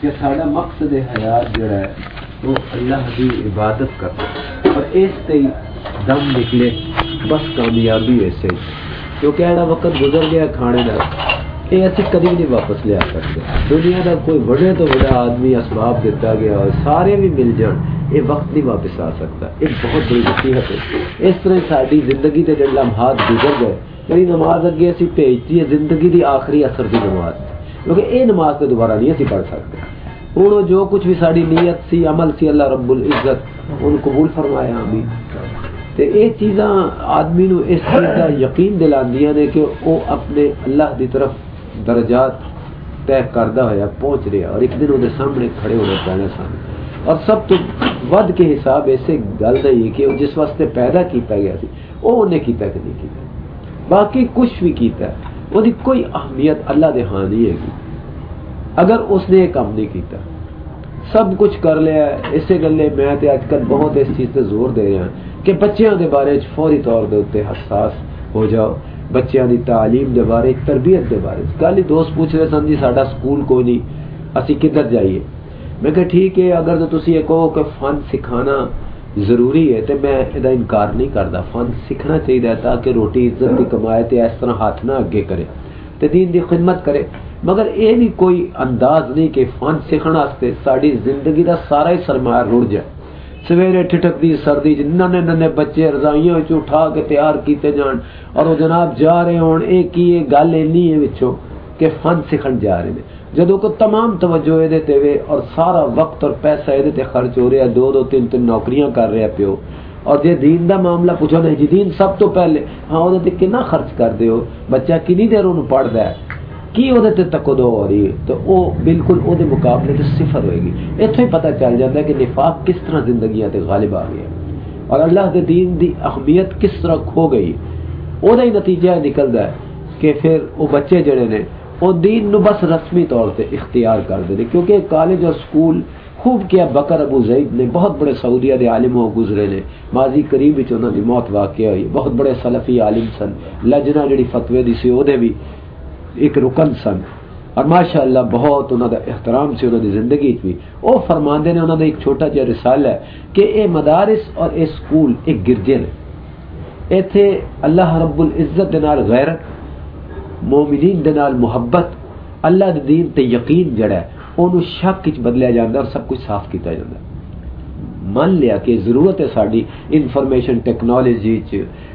کہ سارا مقصد حیات جڑا ہے، وہ اللہ کی عبادت کرنا اور اس تے دم نکلے، بس کامیابی ایسے کیونکہ ایڑا وقت گزر گیا کھانے کا یہ اسی کدی نہیں واپس لیا سکتے۔ دنیا کا کوئی بڑے تو بڑا آدمی اسباب دیتا گیا اور سارے بھی مل جان یہ وقت نہیں واپس آ سکتا۔ ایک بہت بڑی نصیحت ہے۔ اس طرح ساری زندگی کے جڑے لمحات گزر گئے میری نماز اگے اسی بھیجتی ہے، زندگی دی آخری اثر دی نماز۔ کیونکہ یہ نماز تو دوبارہ نہیں اسی پڑھ سکتے ہوں جو کچھ بھی ساری نیت سی، عمل سی، اللہ رب العزت ان قبول فرمایا ہمیں تے یہ چیزاں آدمی نو اس چیز کا یقین دلاندیاں نے کہ وہ اپنے اللہ دی طرف درجات طے کردہ ہوا پہنچ رہا اور ایک دن وہ سامنے کھڑے ہونے پہنے سن۔ اور سب تو ود کے حساب ایسے گل رہی کہ جس واسطے پیدا کیتا گیا سی وہ انہیں کیتا کہ نہیں کیتا۔ باقی کچھ بھی کیتا ہے۔ وہ دی کوئی اہمیت اللہ دے ہاں نہیں ہے اگر اس نے کام نہیں کیتا، سب کچھ کر لیا اسے گلے میں تے اج کل بہت اس چیز تے زور دے رہے ہیں کہ بچیاں دے بارے فوری طور دے حساس ہو جاؤ۔ بچیاں دی تعلیم دے بارے تربیت دے بارے۔ کل ہی دوست پوچھ رہے سن جی ساڈا سکول کوئی نہیں، اسی کدھر جائیے؟ میں کہ ٹھیک ہے، اگر تو تسی کہو کہ فن سکھانا ضروری ہے تو میں یہ انکار نہیں کرتا فن سیکھنا چاہیے تاکہ روٹی عزت کی کمائے تے اس طرح ہاتھ نہ اگے کرے تے دین دی خدمت کرے۔ مگر یہ بھی کوئی انداز نہیں کہ فن سیکھنے واسطے ساری زندگی دا سارا ہی سرمایہ رڑ جائے۔ سویرے ٹھٹک دی سردی چ ننے ننے بچے رضائیاں وچ اٹھا کے تیار کیتے جان۔ اور وہ جناب جا رہے ہون اے کی یہ گل اینی ہے وچوں کہ فن سیکھن جا رہے ہیں جدوں کو تمام توجہ اے تے وے اور سارا وقت اور پیسہ اے تے خرچ ہو رہا ہے، دو دو تین تین نوکریاں کر رہا پیو۔ اور جے دین دا معاملہ پوچھو نہیں جی دین سب تو پہلے ہاں وہ کنا خرچ کر دیو بچہ کنی دیر انہوں پڑھدا ہے؟ کی وہ تکدو ہو رہی ہے؟ تو وہ بالکل وہ مقابلے سے صفر ہوئے گی۔ اتوں ہی پتہ چل جاتا ہے کہ نفاق کس طرح زندگیاں تے غالب آ گیا اور اللہ دے دین دی اہمیت کس طرح کھو گئی۔ وہ نتیجہ نکلتا ہے کہ پھر وہ بچے جڑے نے وہ دین نو بس رسمی طور سے اختیار کر دے کیونکہ کالج اور سکول خوب کیا، بکر ابو زید نے بہت بڑے سعودیہ دے عالم ہو گزرے نے۔ ماضی قریب وچ انہاں دی موت واقع ہوئی۔ بہت بڑے سلفی عالم سن۔ لجنا جڑی فتوی دی سی، او دے بھی ایک رکن سن۔ اور ماشاء اللہ بہت انہوں دا احترام سے انہوں دی زندگی بھی۔ وہ فرماندے نے انہوں دا ایک چھوٹا جہا رسالہ ہے کہ اے مدارس اور اے سکول ایک گرجے نے۔ ایتھے اللہ رب العزت دنال غیرت مومنین دنال محبت، اللہ دے دین تے یقین جڑا ہے انہوں شک کچ بدلیا جاندہ اور سب کچھ صاف کیتا جاندہ مان لیا کہ ضرورت ہے ساڑی انفارمیشن ٹیکنالوجی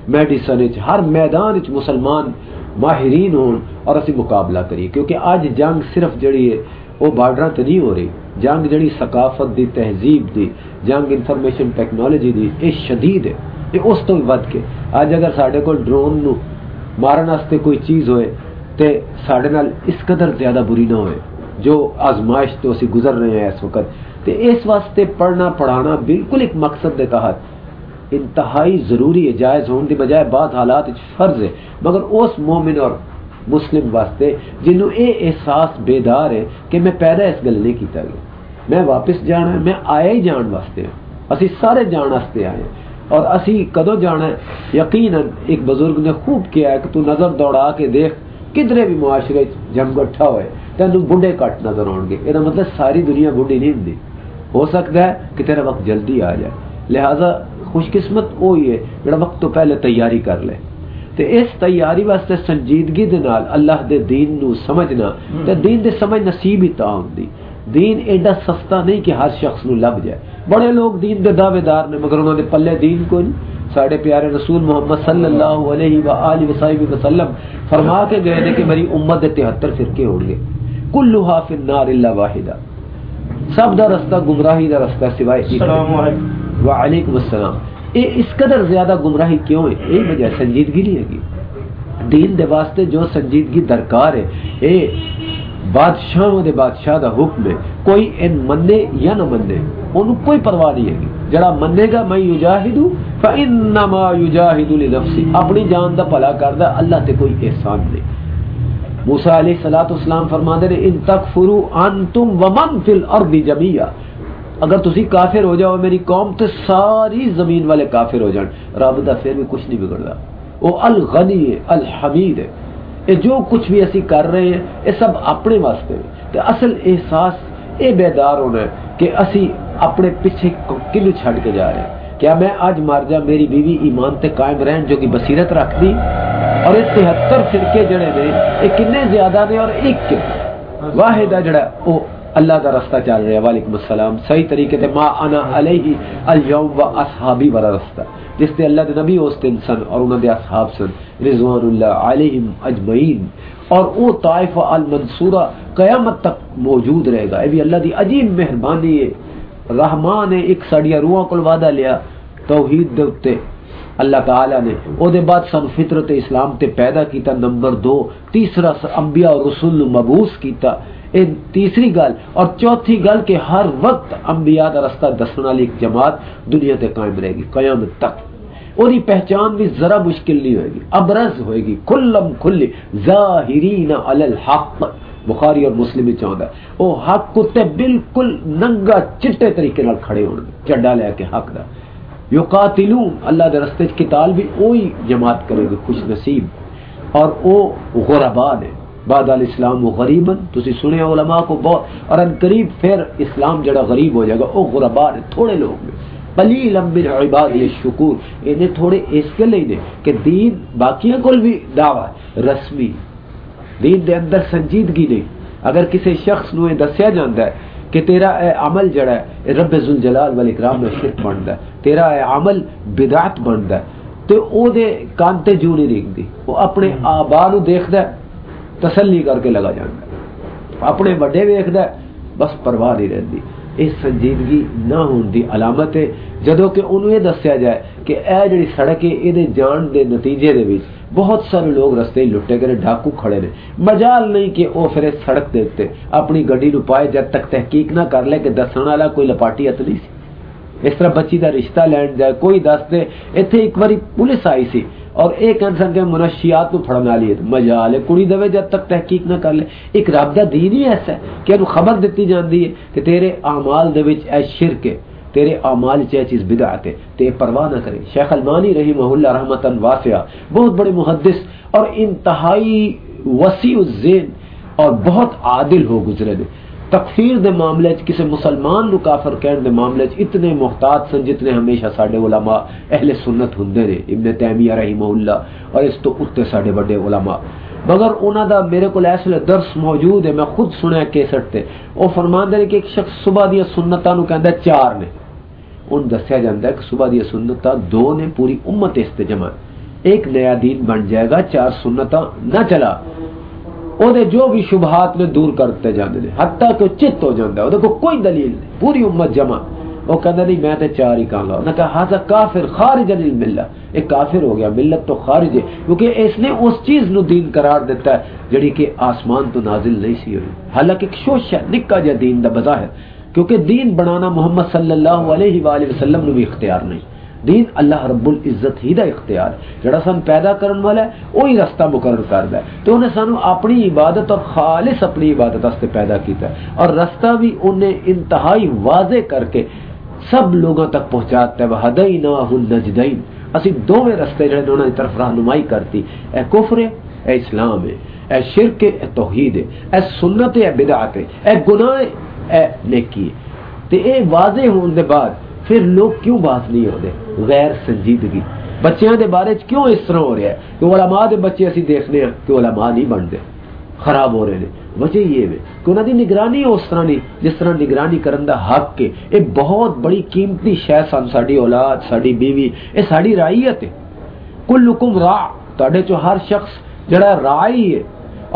میڈیسن ہر میدان مسلمان ماہرین ہون اور اسی مقابلہ کریے۔ کیونکہ آج جنگ صرف جڑی ہے، وہ بارڈر تے نہیں ہو رہی۔ جنگ جڑی ثقافت دی، تہذیب دی، جنگ انفارمیشن ٹیکنالوجی دی، یہ شدید ہے۔ یہ اس تو ود کے۔ آج اگر سارے کو ڈرون نو مارن واسطے کوئی چیز ہوئے تے سارے نال اس قدر زیادہ بری نہ ہوئے جو آزمائش تو اسی گزر رہے ہیں اس وقت۔ تے اس واسطے پڑھنا، پڑھانا بالکل ایک مقصد دے تحت۔ انتہائی ضروری ہے، جائز ہونے کی بجائے بعض حالات فرض ہے۔ مگر اس مومن اور مسلم واسطے جنہوں اے احساس بیدار ہے کہ میں پیدا اس گل نہیں کیتا گیا۔ میں واپس جانا ہے، میں آیا ہی جان واسطے۔ ہوں اسی سارے جان واسطے آئے اور اسی کدو جانا ہے. یقیناً ایک بزرگ نے خوب کیا ہے کہ تو نظر دوڑا کے دیکھ کدھرے بھی معاشرے جنگ اٹھا ہوئے. تین بڑھے کٹ نظر آؤ گے. یہ مطلب ساری دنیا بڑھی نہیں ہوں ہو سکتا ہے کہ تیرا وقت جلدی آ جائے. لہذا خوش قسمت وہی ہے، جڑا وقت تو پہلے تیاری کر لے. تے اس تیاری واسطے سنجیدگی دے نال اللہ دے دین نو سمجھنا، تے دین دے سمجھ نصیب ہی تا ہوندی. دین ایڈا سستا نہیں کہ ہر شخص نو لب جائے. بڑے لوگ دین دے دعوے دار نے مگر انہوں نے پلے دین کو نہیں. ساڑھے پیارے رسول محمد صلی اللہ علیہ وآلہ وسلم وسلم فرما کے گئے نے کہ میری امت دے تہتر فرقے ہو گئے. کلھا فی النار الا واحدہ. سب دا رستہ گمراہی دا رستہ سوائے السلام علیکم. وعلیکم السلام. اے اس قدر زیادہ گمراہی کیوں ہے؟ اے وجہ سنجیدگی نہیں ہے دین دے واسطے جو سنجیدگی درکار ہے اے بادشاہ دے بادشاہ دا حکم ہے کوئی ان منے یا نہ منے انہوں کوئی پرواہ نہیں ہے۔ جڑا منے گا، میں یجاہدو فانما یجاہد لنفسی اپنی جان دا بھلا کردا، اللہ تے کوئی احسان نہیں۔ موسی علیہ الصلوۃ والسلام فرماندے نے، ان تکفروا انتم ومن فی الارض جميعا اگر تسی کافر ہو جاؤ، میری قوم تو ساری زمین والے کافر ہو جان۔ رب دا پھر بھی کچھ نہیں بگڑ رہا وہ الغنی ہے، الحمید ہے۔ یہ جو کچھ بھی اسی کر رہے ہیں یہ سب اپنے واسطے۔ تے اصل احساس یہ بیدار ہونا ہے کہ اسی اپنے پیچھے کنو چھڑ کے جا رہے ہیں۔ کیا میں آج مار جا میری بیوی ایمان تے قائم رہن جو کہ بصیرت رکھ دی؟ اور یہ تہتر فرقے جڑے نے، یہ کنے زیادہ نے اور ایک واحد ہے جڑا وہ اللہ کا رستہ چل رہا ہے، وعلیکم السلام۔ صحیح طریقے تے ما انا علیہ اليوم و اصحابی والا رستہ، جس تے اللہ دے نبی اس دن سن اور انہاں دے اصحاب سن، رضوان اللہ علیہم اجمعین۔ اور وہ طائفہ المنصورہ قیامت تک موجود رہے گا۔ یہ بھی اللہ دی عجیب مہربانی ہے۔ رحمان نے ایک سڑیا روحاں کول وعدہ لیا، توحید دے اوتے اللہ تعالی نے او دے بعد سن فطرت اسلام تے پیدا کیتا، نمبر دو، تیسرا انبیاء اور رسول مبعوث کیتا۔ اے تیسری گل اور چوتھی گل کہ ہر وقت انبیاء دا رستہ دسن والی ایک جماعت دنیا تے قائم رہے گی، قیامت تک۔ اوری پہچان بھی ذرا مشکل نہیں ہوئے گی، ابرز ہوئے گی، کلم کھلی ظاہرین علی الحق۔ بخاری اور مسلم چاہتا ہے۔ وہ حق کتے بالکل ننگا چٹے طریقے نال کھڑے ہونے چڈا لے کے حق دا۔ یو اللہ دے رستے قتال بھی وہی جماعت کرے گی، خوش نصیب۔ اور او غربا نے بعد الاسلام و غریبن تسی سنے علماء کو بہت۔ اور ان قریب پھر اسلام جڑا غریب ہو جائے گا، او غربا نے تھوڑے لوگ نے قلیل من عباد الشکور۔ انہیں تھوڑے اس کے لیے کہ دین باقیاں کل بھی دعوی رسمی دین دے اندر سنجیدگی نہیں۔ اگر کسی شخص نو دسیا جاندا ہے کہ تیرا اے عمل جڑا ہے رب ذوالجلال والاکرام میں شرک بندا ہے، تیرا اے عمل بدعت بندا ہے، تے او دے کان تے جو نہیں رکھدی وہ اپنے آبا نو دیکھدا ہے، تسلی کر کے لگا جاندا ہے۔ اپنے بڑے ویکھدا ہے، بس پرواہ نہیں رہندی۔ اس سنجیدگی نہ ہون دی علامت ہے۔ جدوں کہ انہوں یہ دسیا جائے کہ اے جڑی سڑک ہے یہ جان دے نتیجے دے وچ بہت سارے لوگ رستے لٹے گئے ڈاکو کھڑے نے مجال نہیں کہ وہ پھر سڑک دیکھتے اپنی گڈی نو پائے، جب تک تحقیق نہ کر لے کہ دسن والا کوئی لپاٹی ات نہیں سی۔ اس طرح بچی دا رشتہ لین جائے، کوئی دس دے اتنے ایک باری پولیس آئی سی اور ایک انسان کے منشیات کو پھڑنا لیے مجال ہے، کڑی دے جب تک تحقیق نہ کر لے۔ ایک رب رابطہ دین ہی ایسا ہے کہ انہوں خبر دیتی جاندی ہے کہ تیرے اعمال دے وچ اے شرک ہے۔ تیرے اعمال چاہے چیز بدعت ہے تے پرواہ نہ کرے۔ شیخ المانی رحمہ اللہ رحمتن واسعہ، بہت بڑے محدث اور انتہائی وسیع الذین اور بہت عادل ہو گزرے نے تکفیر دے معاملے چ کسی مسلمان نو کافر کہن دے معاملے چ، اتنے محتاط سن جتنے ہمیشہ ساڈے علماء اہل سنت ہوندے نے ابن تیمیہ رحمہ اللہ اور اس تو اتے ساڈے بڑے علماء۔ مگر انہوں دا میرے کو ایسے درس موجود ہے، میں خود سنیا کیسٹ تے۔ وہ فرمان دے کہ ایک شخص صبح دیا سنتاں نو کہندا چار نے۔ ان دسیا جاتا ہے کہ صبح دیا سنت دو نے پوری امت اس جمع۔ ایک نیا دین بن جائے گا، چار سنت نہ چلا۔ او دے جو بھی شبہات نے دور کرتے جانے نے، حتیٰ کہ چت ہو جاتا ہے کو کوئی دلیل نہیں۔ پوری امت جمع۔ وہ کہتا نہیں، میں تے چار ہی کہاں گا انہوں کہا حاضر کافر خارج علی الملہ ایک کافر ہو گیا، ملت تو خارج ہے، کیونکہ اس نے اس چیز نو دین قرار دیتا ہے، جڑی کہ آسمان تو نازل نہیں سی ہوئی۔ حالانکہ ایک شوش ہے نکا جا دین دا بظاہر۔ کیونکہ دین بنانا محمد صلی اللہ علیہ وآلہ وسلم نے بھی اختیار نہیں۔ دین اللہ رب العزت ہی دا اختیار جڑا سن پیدا کرن والا ہے وہی رستہ مقرر کردا ہے۔ تو انہیں سانو اپنی عبادت اور خالص اپنی عبادت واسطے پیدا کیتا ہے۔ اور رستہ بھی انہیں انتہائی واضح کر کے سب لوگوں تک پہنچاتا ہے۔ وہدیناہ النجدین اسی دوویں رستے جڑے انہوں نے طرف رہنمائی کرتی۔ اے کفر ہے، اے اسلام ہے۔ اے شرک ہے، اے توحید ہے۔ اے سنت ہے، اے بدعت ہے۔ اے گناہ ہے اے نیکی۔ تے اے واضح ہون دے بعد پھر لوگ کیوں بات نہیں ہوتے غیر سنجیدگی۔ بچیاں دے بارے کیوں اس طرح ہو رہا ہے؟ کہ علماء دے بچے اسی دیکھنے ہیں کہ علماء نہیں بنتے، خراب ہو رہے ہیں۔ وجہ یہ ہے کہ انہوں دی نگرانی اس طرح نہیں، جس طرح نگرانی کرن دا حق کے ایک بہت بڑی قیمتی شے سن، ساڈی اولاد، ساڈی بیوی، اے ساڈی رعیت ہے۔ کلکم را تہاڈے چوں ہر شخص جڑا رائی ہے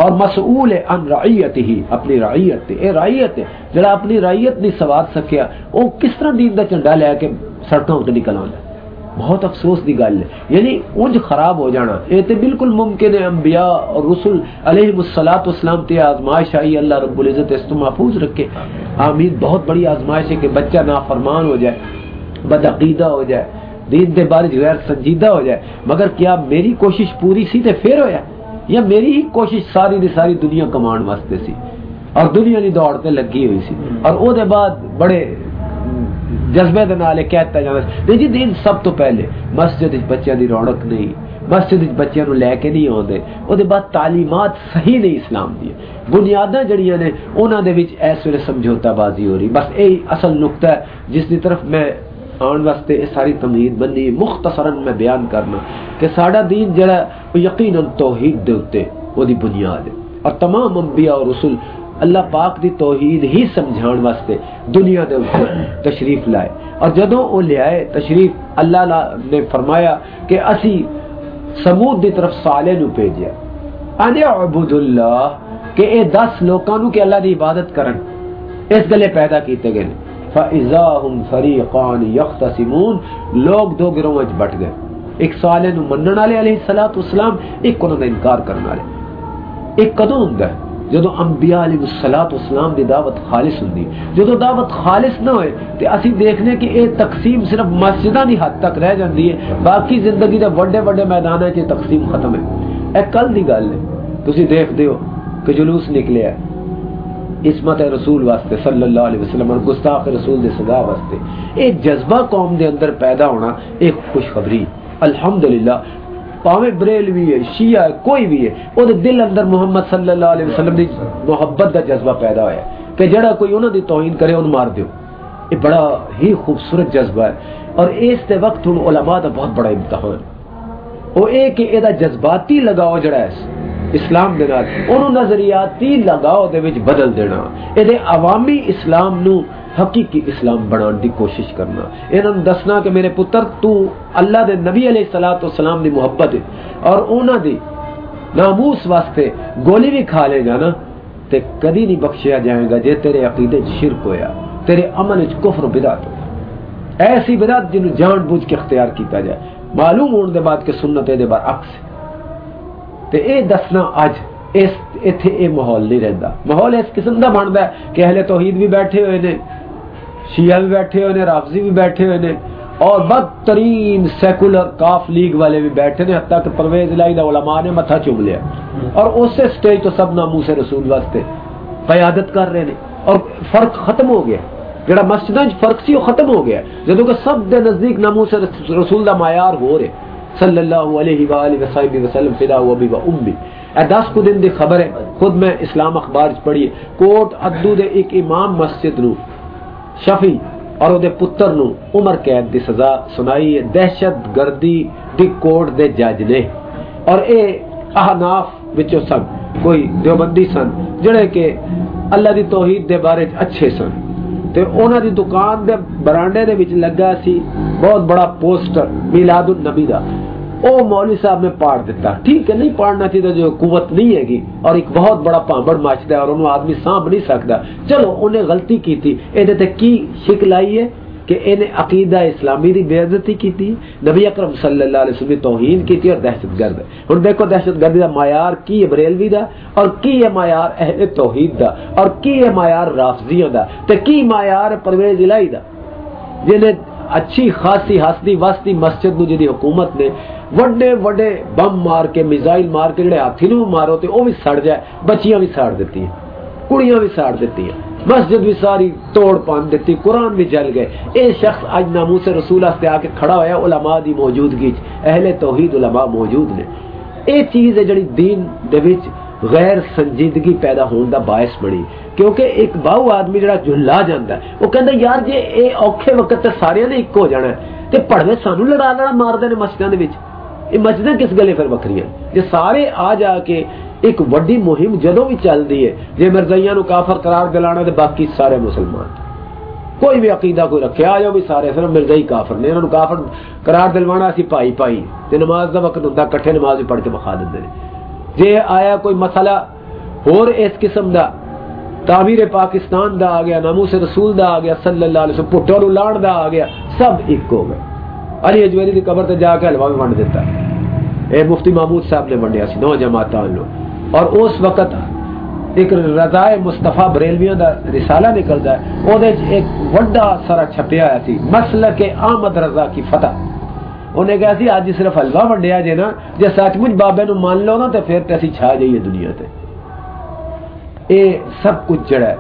اور مسئول ان رعیت ہی اپنی رعیت تے۔ اے رعیت ہے، جڑا اپنی رعیت نہیں سوار سکیا وہ کس طرح دین دا چنڈا لے کے سڑکوں تے نکل آندا بہت افسوس دی گل ہے۔ یعنی اونج خراب ہو جانا۔ اے تے بالکل ممکن ہے انبیاء اور رسول علیہ الصلات والسلام تے آزمائش آئی، اللہ رب العزت اس تو محفوظ رکھے۔ آمین۔ بہت بڑی آزمائش ہے کہ بچہ نافرمان ہو جائے، بدعقیدہ ہو جائے، دین دے بارے غیر سنجیدہ ہو جائے۔ مگر کیا میری کوشش پوری سی تے پھر ہویا؟ یا میری ہی کوشش ساری دی ساری دنیا کمان واسطے سی اور دنیا دی دوڑتے لگی ہوئی سی اور او دے بعد بڑے جذبے دے نالے کہتا جانا نہیں جی دین سب تو پہلے مسجد بچیاں دی رونق نہیں، مسجد بچیاں نو لے کے نہیں آتے وہ بعد تعلیمات صحیح نہیں اسلام دی۔ بنیاداں جڑیاں نے، انہاں دے وچ اس ویلے سمجھوتا بازی ہو رہی۔ بس یہی اصل نقطہ ہے، جس دی طرف میں آن واسطے یہ ساری تمہید بنی مختصرا میں بیان کرنا کہ ساڈا دین جڑا یقینا توحید دے اوتے، وہ دی بنیاد ہے۔ اور تمام انبیاء اور رسول اللہ پاک دی توحید ہی سمجھان واسطے دنیا دے اوپر تشریف لائے۔ اور جدوں وہ لے آئے تشریف، اللہ نے فرمایا کہ اسی سمود دی طرف صالح نو بھیجیا۔ ان عبد اللہ، کہ اے دس لوکاں نو کہ اللہ دی عبادت کرن۔ اس گلے پیدا کیتے گئے۔ فاذا هم فريقان يختصمون لوگ دو گروہ وچ بٹ گئے۔ ایک صالح نو منن والے علیہ الصلوۃ والسلام، ایک انہاں دا انکار کرن والے۔ ایک کدوں ہوندا ہے جدو انبیاء علیہ الصلوۃ والسلام دی دعوت خالص ہوندی۔ جدو دعوت خالص نہ ہوئے تے اسی دیکھنے کہ اے تقسیم صرف مسجداں دی حد تک رہ جاندی ہے، باقی زندگی دے بڑے بڑے میداناں کی تقسیم ختم ہے۔ اے کل دی گل ہے، تسی دیکھ دیو کہ جلوس نکلیا ہے۔ عصمت رسول واسطے، صلی اللہ علیہ وسلم، اور گستاخ رسول دے سزا واسطے۔ ایک جذبہ قوم دے اندر پیدا ہونا ایک خوشخبری۔ الحمدللہ، پاویں بریلوی ہے، شیعہ ہے، کوئی بھی ہے، او دے دل اندر محمد صلی اللہ علیہ وسلم دی محبت دا جذبہ پیدا ہویا ہے کہ جڑا کوئی انہاں دی توہین کرے اون مار دیو۔ یہ بڑا ہی خوبصورت جذبہ ہے۔ اور اس تے وقت ہن علماء دا بہت بڑا امتحان۔ ہے او اے کہ اے دا جذباتی لگاؤ جڑا ہے اسلام دے نال اونوں نظریاتی لگاؤ دے وچ بدل دینا۔ اے دے عوامی اسلام نو حقیقی اسلام بنان دی کوشش کرنا۔ انہاں نوں دسنا کہ میرے پتر، تو اللہ دے نبی علیہ الصلوۃ والسلام دی محبت ہے اور انہاں دی ناموس واسطے گولی بھی کھا لے گا نا، تے کدی نہیں بخشیا جائے گا جے تیرے عقیدے وچ شرک ہویا، تیرے عمل وچ کفر و بدعت ایسی بدعت جنوں جان بوجھ کے اختیار کیتا جائے۔ معلوم ہونے دے بعد کہ سنت دے برعکس ہے۔ تے اے دسنا اج اس ایتھے اے ماحول نہیں رہندا۔ ماحول اس قسم دا بندا ہے کہ اہل توحید بھی بیٹھے ہوئے نے، شیعہ بھی بیٹھے ہوئے نے، رافضی بھی بیٹھے ہوئے نے، اور بدترین سیکولر کاف لیگ والے بھی بیٹھے نے، حتیٰ کہ پرویز الہی دا علماء نے متھا چوم لیا۔ اور اس سے سٹیج تو سب ناموں سے رسول واسطے قیادت کر رہے نے، اور فرق ختم ہو گیا۔ جڑا مسجداں فرق سی، وہ ختم ہو گیا جدوں کہ سب دے نزدیک ناموں سے رسول دا معیار ہو رہے صلی اللہ علیہ وآلہ وسلم وسلم فدا و ابی و امی۔ اے دس کو دن دی خبر ہے، خود میں اسلام اخبار پڑھی کوٹ ادو دے ایک امام مسجد نو شفی اور دے پتر نو عمر قید دی سزا سنائی ہے۔ دہشت گردی دی کوٹ دے جج نے۔ اور اے احناف وچوں سن، کوئی دیوبندی سن، جڑے کہ اللہ دی توحید دے بارے اچھے سن۔ تے انہاں دی دکان دے برانڈے دے وچ لگا سی بہت بڑا پوسٹر میلاد النبی دا۔ او مولوی صاحب نے پاڑ دیتا ٹھیک ہے، نہیں پاڑنا چاہیے جو قوت نہیں ہے گی۔ اور ایک بہت بڑا پامبڑ مچتا ہے اور انہوں آدمی سانپ نہیں سکتا۔ چلو، انہیں غلطی کی تھی۔ یہ کی شکل آئی ہے؟ کہ انہیں عقیدہ اسلامی دی بے عزتی کی نبی اکرم صلی اللہ علیہ وسلم توہین کیتی اور دہشت گرد۔ ہوں دیکھو دہشت گردی دا معیار کی ہے بریلوی دا اور کی ہے معیار اہل توحید دا اور کی ہے معیار رافضیوں دا تے کی معیار پرویز الہی دا۔ جنہیں اچھی خاصی ہستی واسطی مسجد نو جدی حکومت نے وڈے وڈے بم مار کے، میزائل مار کے، جڑے ہاتھی نو مارو تے او بھی سڑ جائے، بچیاں بھی ساڑ دیتی ہیں، کڑیاں بھی ساڑ دیتی ہیں۔ مسجد بھی ساری توڑ پان دیتی، قرآن بھی جل گئے۔ اے شخص اج ناموس رسول سے آ کے کھڑا ہویا، علماء دی موجودگی اہل توحید علماء موجود نے۔ اے چیز ہے جڑی دین دے وچ غیر سنجیدگی پیدا ہون دا باعث بڑی کیونکہ ایک باہو آدمی جڑا جھلا جاندا ہے، وہ کہندا یار جے اے اوکھے وقت تے سارے نے ایک ہو جانا ہے، تے پڑھوے سانو لڑا لڑا مار دے نے مسجداں دے وچ۔ اے مسجداں کس گلے پھر بکھری ہیں؟ جے سارے آ جا کے ایک وڈی مہم جدوں بھی چل دی ہے، جے مرزائیاں نو کافر قرار دلانا تے باقی سارے مسلمان۔ کوئی بھی عقیدہ کوئی رکھے آ جاؤ بھی سارے، صرف مرزائی کافر نے۔ انہوں نے کافر قرار دلوانا اسی پائی پائی۔ تے نماز دا وقت ہوندا کٹھے نماز بھی پڑھ کے بخا دیندے نے جے آیا کوئی مسئلہ اور اس قسم دا، تعمیر پاکستان دا آ گیا، ناموس رسول دا آ گیا، صلی اللہ علیہ وسلم پٹور لان دا آ گیا، سب ایک ہو گئے۔ علی اجمیری دی قبر تے جا کے حلوہ بھی ونڈ دیتا اے مفتی محمود صاحب نے ونڈیا سی، نو جماعتان لو اور اس وقت ایک رضائے مصطفیٰ بریلویوں دا رسالہ نکلتا ہے۔ او ایک وڈا سارا چھپیا ہے سی مسلک احمد رضا کی فتح۔ انہیں کہا سی، آج صرف حلوہ ونڈیا جے نا، جے سچ مجھ بابے نو مان لو نا، تے پھر تے اسی چھا جائیے دنیا تے۔ اے سب کچھ جڑا ہے،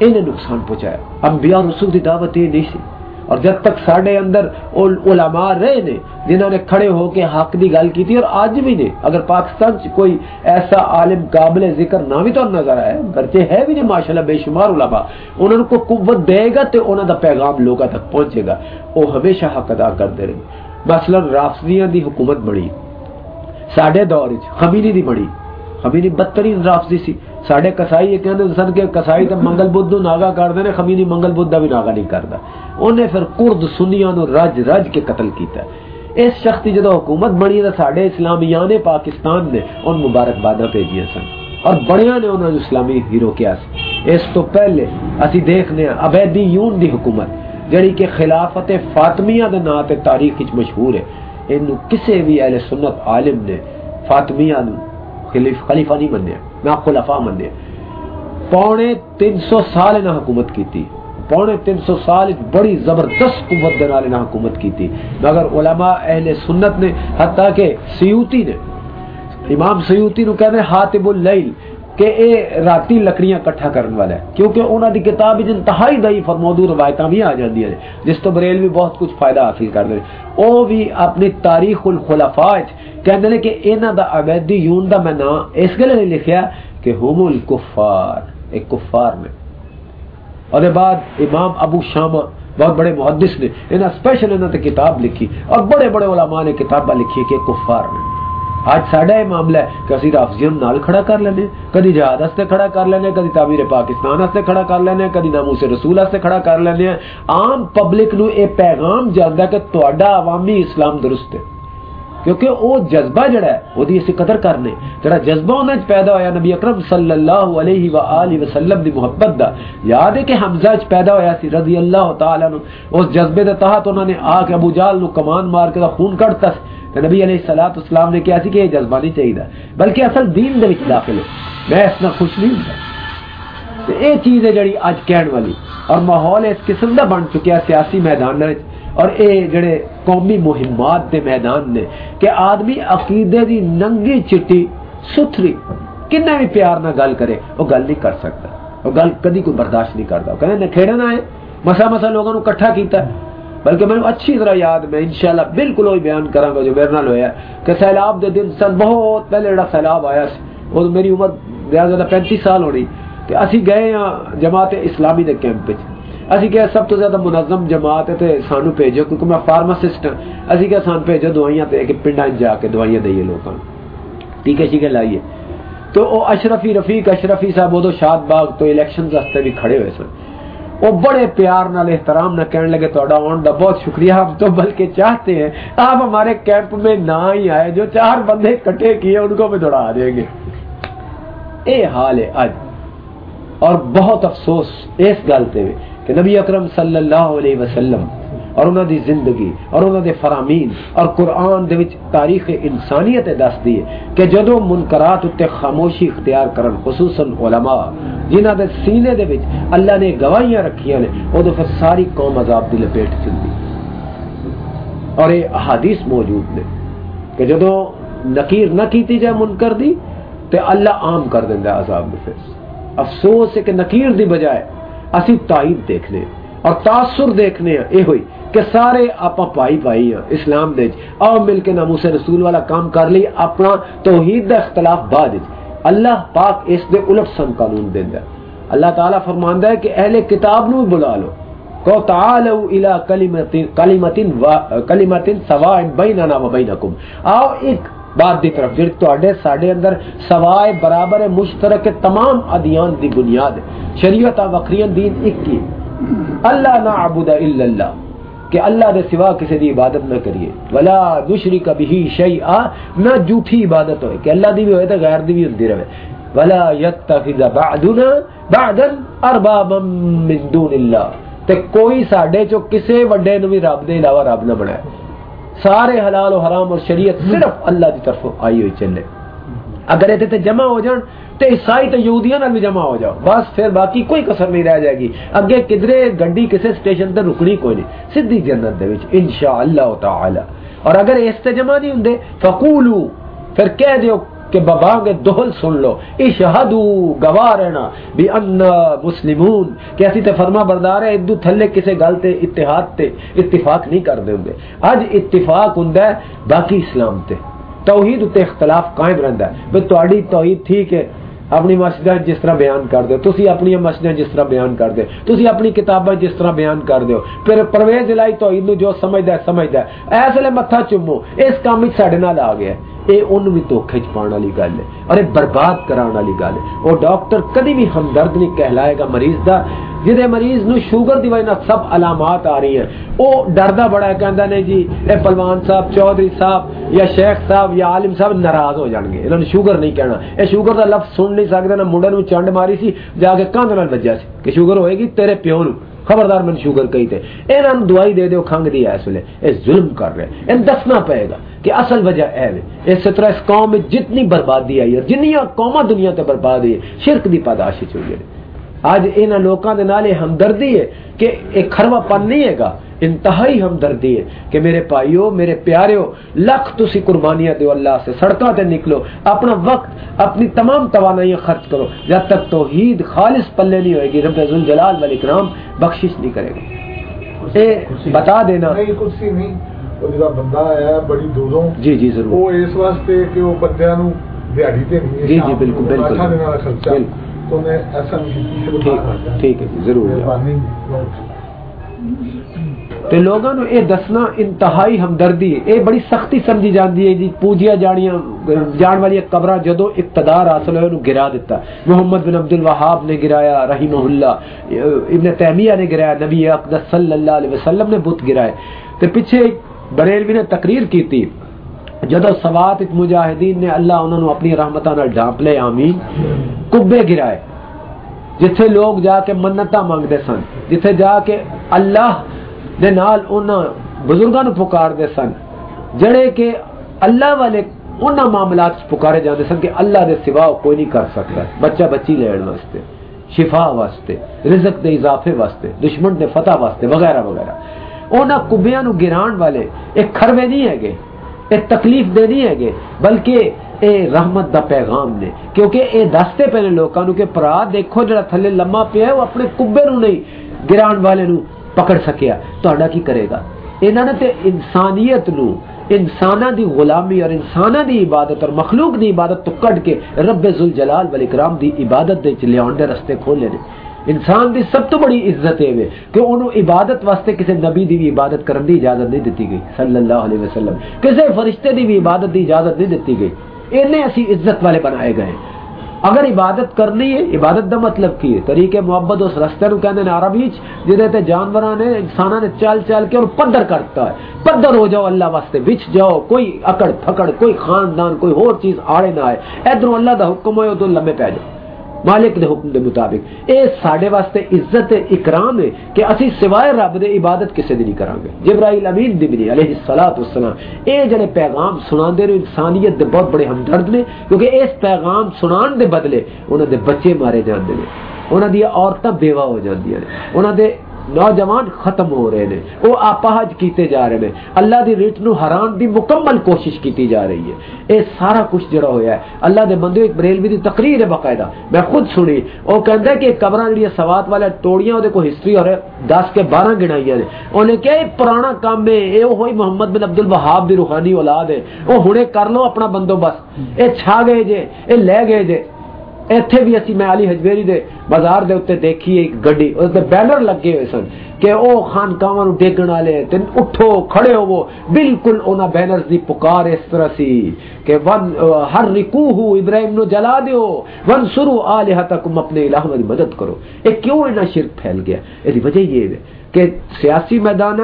انہیں نقصان پہنچایا۔ انبیاء رسول دی دعوت یہ نہیں سی۔ اور جب تک ساڈے اندر علماء رہے نے، جنہوں نے کھڑے ہو کے حق دی گل کی تھی اور آج بھی نے، اگر پاکستان چ کوئی ایسا عالم قابل ذکر نہ بھی تو نظر آئے، گرچہ ہے بھی نہیں ماشاءاللہ بے شمار علماء، انہوں کو قوت دے گا تو انہوں دا پیغام لوگوں تک پہنچے گا۔ وہ ہمیشہ حق ادا کرتے رہے۔ مثلا رافضیاں دی حکومت بڑی، ساڈے دور خمینی دی بڑی۔ خمینی بدترین رافضی سی۔ ساڈے کسائی یہ کہندے سن کہ کسائی تے منگل بدھ ناگا کردے نے، خمینی منگل بدھ دا بھی ناگا نہیں کردا اونے پھر کرد سنیاں نو رج رج کے قتل کیتا۔ اس شخص دی جدو حکومت بنی تے ساڈے اسلامیان پاکستان نے ان مبارک باداں بھیجیاں سن۔ اور بڑیاں نے انہوں اسلامی ہیرو کیا سی۔ اس تو پہلے اسی دیکھنے ہیں، عبیدی یون دی حکومت، جڑی کہ خلافت فاطمیہ دے نام تے تاریخ وچ مشہور ہے۔ اینو کسے بھی اہل سنت عالم نے فاطمیہ نو خلیفہ نہیں منیا نہ خلفا منیا پونے تین سو سال انہیں حکومت کی تھی پونے تین سو سال بڑی زبردست قوت دینا لینا حکومت کی تھی مگر علماء اہل سنت نے، حتیٰ کہ سیوتی نے، امام سیوتی نو کہنے حاتب اللیل کہ اے راتی لکڑیاں کٹھا کرن والا ہے۔ کیونکہ انہاں دی کتاب وچ انتہائی ضعیف اور موضوع روایتاں بھی آ جاندیاں نے جس تو بریل بھی بہت کچھ فائدہ حاصل کر دے او بھی اپنی تاریخ الخلفاء کہندے نے کہ انہاں دا عبیدی یون دا میں نام اس گلے نے لکھیا کہ ہم الکفار، ایک کفار میں۔ اور بعد امام ابو شامہ بہت بڑے محدث نے انہاں سپیشل انہاں تے کتاب لکھی اور بڑے بڑے علماء نے کتاباں لکھی کہ کفار میں۔ آج ساڈا یہ معاملہ ہے کہ اسی رافضیوں نال کھڑا کر لینے کدی جہاد ہستے کھڑا کر لینے کدی تعمیر پاکستان ہستے کھڑا کر لینے کدی ناموس رسول ہستے کھڑا کر لینے عام پبلک نو اے پیغام جاندا کہ تہاڈا عوامی اسلام درست ہے۔ کیونکہ وہ جذبہ جڑا ہے، وہ دی اسی قدر کرنے جڑا جذبہ انہاں وچ پیدا ہویا نبی اکرم صلی اللہ علیہ والہ وسلم دی محبت دا، یاد ہے کہ حمزہ وچ پیدا ہویا سی رضی اللہ تعالی عنہ، اس جذبے دے تحت انہوں نے آ کے ابو جہل نو کمان مار کے خون کڈتا تو نبی علیہ السلام اسلام نے کیا سی کہ یہ جذبہ نہیں چاہیے بلکہ اصل دین دے وچ داخل ہے۔ میں اس نہ خوش نہیں ہوں۔ تو یہ چیز ہے جڑی اج کہن والی۔ اور ماحول اس قسم دا بن چکیا سیاسی میدان وچ۔ اور اے جڑے قومی مہمات دے میدان نے، کہ آدمی عقیدے دی ننگی چٹی، ستھری کنا بھی پیار نہ گل کرے، وہ گل نہیں کر سکتا۔ وہ گل کدی کوئی برداشت نہیں کرتا کہنے کھیڑنا ہے مسا مسا لوگوں نے کٹھا کیتا ہے۔ بلکہ میں اچھی طرح یاد، میں انشاءاللہ بالکل وہی بیان کروں گا جو میرے نال ہویا کہ سیلاب دے دن سن بہت پہلے جڑا سیلاب آیا سی، وہ میری عمر زیادہ زیادہ پینتیس سال ہونی۔ کہ اسی گئے ہاں جماعت اسلامی دے کیمپ وچ۔ اسی کہ سب تو زیادہ منظم جماعت ہے تے سانو بھیجو، کیونکہ میں فارماسسٹ ہوں اسی کہ سان بھیجو دوائیاں تے کہ پنڈاں جا کے دوائیاں دئیے لوکاں۔ ٹھیک ہے ٹھیک ہے، لائیے۔ تو او اشرفی، رفیق اشرفی صاحب، وہ تو شاد باغ تو الیکشن واسطے بھی کھڑے ہوئے سن۔ وہ بڑے پیار نال احترام نہ کہنے لگے تو آن دا بہت شکریہ، ہم تو بلکہ چاہتے ہیں آپ ہمارے کیمپ میں نہ ہی آئے، جو چار بندے کٹے کیے، ان کو بھی دوڑا دیں گے. اے حال ہے اج اور بہت افسوس اس گل تے کہ نبی اکرم صلی اللہ علیہ وسلم اور انہوں دی زندگی، اور انہوں دے فرامین، اور قرآن دے وچ تاریخ انسانیت دس دیے کہ جدو منکرات اتے خاموشی اختیار کرن، خصوصا علماء جنہ دے سینے دے وچ اللہ نے گواہیاں رکھیاں نے او دو پھر ساری قوم عذاب دی لپیٹ چلدی اور یہ احادیث موجود نے کہ جدو نکیر نہ کیتی جائے منکر دی، تے اللہ عام کر دیندا عذاب دے پھر افسوس ہے کہ نکیر دی بجائے اسی تائید دیکھنے اور تاثر دیکھنے ہیں۔ یہ ہوئی کہ سارے آپ پائی پائی ہیں اسلام دے آؤ مل کے ناموس رسول والا کام کر لی اپنا توحید دا اختلاف بعد اللہ پاک اس دے الٹ سن قانون دیندا اللہ تعالی فرماندا ہے کہ اہل کتاب نو بلا لو۔ کو تعالوا الى کلمت کلمت کلمت سواء بیننا و بینکم۔ آؤ ایک بات دی طرف جڑ تواڈے ساڈے اندر سوائے برابر مشترک تمام ادیان دی بنیاد شریعت وکھریاں دین ایک کی اللہ نعبد الا اللہ۔ کہ اللہ دے سوا کسی دی عبادت نہ کریے۔ ولا نشرک به شیئا نہ جھوٹی عبادت ہوئے، کہ اللہ دی بھی ہوئے تے غیر دی بھی ہوندی رہے۔ ولا يتخذ بعضنا بعضا اربابا من دون اللہ تے کوئی ساڈے چو کسے وڈے نو بھی رب دے علاوہ رب نہ بنائے۔ سارے حلال و حرام اور شریعت صرف اللہ دی طرف آئی ہوئی چلے۔ اگر تے جمع ہو جان، تے عیسائی تے یہودیاں نال بھی جمع ہو جاؤ۔ بس پھر باقی کوئی کسر نہیں رہ جائے گی۔ اگے کدرے گڈی کسے سٹیشن تے رکنی کوئی نہیں سیدھی جنت دے وچ، انشاءاللہ تعالی۔ اور اگر اس تے جمع نہیں ہوندے، فقولو، پھر کہہ دیو کہ ببانگ دہل سن لو۔ اشہدو، گواہ رہنا۔ بھی ان مسلمون کیسی تے فرما بردار ہے ادو تھلے کسے گل تے اتحاد تے اتفاق نہیں کر دے ہوں اج اتفاق ہوں باقی اسلام تے۔ توحید تے اختلاف قائم رہندا ہے۔ بھئی تہاڈی توحید ٹھیک ہے، اپنی مسجد جس طرح بیان کر دو تسی اپنی مسجد جس طرح بیان کر دو تسی اپنی کتابیں جس طرح بیان کر دو پھر پرویز لائی تو جو سمجھدا ہے سمجھدا ہے۔ اس لیے متھا چومو، اس کام وچ ساڈے نال آ گیا اے ان بھی دھوکھے چ پانے والی گل ہے اور یہ برباد کرانے والی گل ہے۔ وہ ڈاکٹر کدی بھی ہمدرد نہیں کہلائے گا مریض دا۔ جہے مریض نو شوگر دی وجہ سب علامات آ رہی ہیں۔ وہ ڈردا بڑا ہے، کہندا نے جی اے پلوان صاحب، چودھری صاحب، یا شیخ صاحب، یا عالم صاحب ناراض ہو جان گے۔ انہوں نے شوگر نہیں کہنا۔ اے شوگر دا لفظ سن نہیں سکدا نہ منڈے نو چنڈ ماری سی، جا کے کاندھ نال بجیا سی۔ کہ شوگر ہوئے گی، تیرے پیو نو۔ خبردار میں شوگر کہی تے۔ انہاں نو دوائی دے دیو کھنگ دی اس ویلے۔ اے ظلم کر رہے ہیں۔ ان دسنا پے گا کہ اصل وجہ اے وے۔ اس طرح اس قوم میں جتنی بربادی آئی ہے، جنیاں قوماں دنیا تے برباد ہوئی شرک دی پاداش چوئی ہے۔ آج ان لوکاں دے نال ہمدردی ہے کہ ایک کھروا پن نہیں ہے گا۔ انتہائی ہمدردی ہے کہ میرے پائیو میرے پیاریو لکھ تسی قربانیاں دیو اللہ سے سڑکاں تے نکلو اپنا وقت اپنی تمام توانائیاں خرچ کرو۔ جب تک توحید خالص پلے نہیں ہوئے گی رب ذوالجلال والاکرام بخشش نہیں کرے گا اے بتا دینا۔ نہیں کرسی نہیں۔ وہ جڑا بندہ آیا بڑی دوروں جی جی ضرور۔ وہ اس واسطے کہ وہ بندیاں نو دیہڑی تے نہیں جی جی بالکل بالکل۔ بالکل۔ تو نے ایسا نہیں ٹھیک ہے ضرور تے لوگوں نے اے دسنا انتہائی ہمدردی اے بڑی سختی سمجھی جاندی ہے جی۔ پوجیا جانیاں جان والی قبراں جدو اقتدار حاصل ہوئے انہوں گرا دیتا محمد بن عبد الوہاب نے گرایا رحمہ اللہ ابن تیمیہ نے گرایا نبی اقدس صلی اللہ علیہ وسلم نے بت گرائے۔ تے پیچھے بریلوی نے تقریر کی تھی جدو سوات ایک مجاہدین نے اللہ انہوں نے اپنی رحمتہ نال ڈھانپ لے، آمین. کبے گرائے، جتھے لوگ جا کے منتا مانگتے سن، جتھے جا کے اللہ دے نال انہاں بزرگاں نو پکار دے سن، جڑے کہ اللہ والے انہاں معاملات پکارے جاندے سن کہ اللہ دے سوا کوئی نہیں کر سکتا بچہ بچی لین واسطے، شفا واسطے، رزق دے اضافے واسطے، دشمن دے فتح واسطے، وغیرہ وغیرہ۔ انہاں کبیاں نو گران والے، ایک کھروے نہیں ہے گے۔ ایک تکلیف دے نہیں ہے گے بلکہ اے رحمت دا پیغام نے۔ کیونکہ اے دستے پہنے لوکاں نو کہ پرا دیکھو جڑا تھلے لمحہ پیا ہے، وہ اپنے کبے نو نہیں، گران والے نو پکڑ سکیا۔ تہاڈا کی کرے گا؟ انہاں نے تے انسانیت نو انسانہ دی غلامی اور انسانہ دی عبادت اور مخلوق دی عبادت تو کٹ کے رب ذوالجلال والاکرام دی عبادت دے چلے دے رستے کھولے نے۔ انسان دی سب تو بڑی عزت ہے کہ انہوں عبادت واسطے کسی نبی دی بھی عبادت کرنے دی اجازت نہیں دیتی گئی، صلی اللہ علیہ وسلم۔ کسی فرشتے دی بھی عبادت دی اجازت نہیں دیتی گئی۔ انہیں اسی عزت والے بنائے گئے۔ اگر عبادت کرنی ہے، عبادت دا مطلب کی ہے؟ طریقے محبت اس رستے نو کہندے نے عربی وچ جدے جانوراں نے، انساناں نے چل چل کے اور پدر کرتا ہے۔ پدر ہو جاؤ اللہ واسطے وچ جاؤ، کوئی اکڑ پھکڑ، کوئی خاندان، کوئی اور چیز آڑے نہ آئے۔ ادھروں اللہ دا حکم ہوئے تو لمبے پہ جاؤ۔ مالک دے حکم دے مطابق۔ اے ساڈے واسطے عزت اکرام ہے کہ اسی سوائے رب دے عبادت کسے دی نہیں کران گے جبرائیل امین دی بھی علیہ الصلات والسلام۔ اے جڑے پیغام سناندے نے، انسانیت دے بہت بڑے ہمدرد نے، کیونکہ اس پیغام سنان دے بدلے انہاں دے بچے مارے جاندے نے۔ انہاں دی عورتاں بیوہ ہو جاندیاں نے۔ انہاں دے نوجوان ختم ہو رہے ہیں وہ آپاہج کیتے جا رہے ہیں اللہ دی ریٹ نو حرام دی مکمل کوشش کیتی جا رہی ہے۔ اے سارا کچھ جڑا ہویا ہے۔ اللہ دے بندے ایک بریلوی دی تقریر ہے باقاعدہ۔ میں خود سنی۔ وہ کہندا ہے کہ قبراں جڑی سوات والے توڑیاں او کو ہسٹری اور 10 کے 12 گنائیاں نے۔ انہیں کہ یہ پرانا کام ہے۔ اے ہوئی محمد بن عبد الوہاب دی روحانی اولاد ہے۔ او ہنے کر لو اپنا بندوبست۔ اے چھا گئے جے، اے لے گئے جے۔ ایتھے بھی اسی میں علی حجویری دے بازار دے اوتے دیکھی ایک گڈی اس تے بینر لگے ہوئے کہ او خانقاہاں نو ڈیگن والے تے اٹھو، کھڑے ہو بالکل انہاں بینرز دی پکار اس طرح سی کہ ون ہر رکوہ ابراہیم نو جلا دیو۔ ون سرو الہتکم اپنے الہ دی مدد کرو۔ اے کیوں انہاں شرک پھیل گیا؟ دی وجہ یہ ہے کہ سیاسی میدان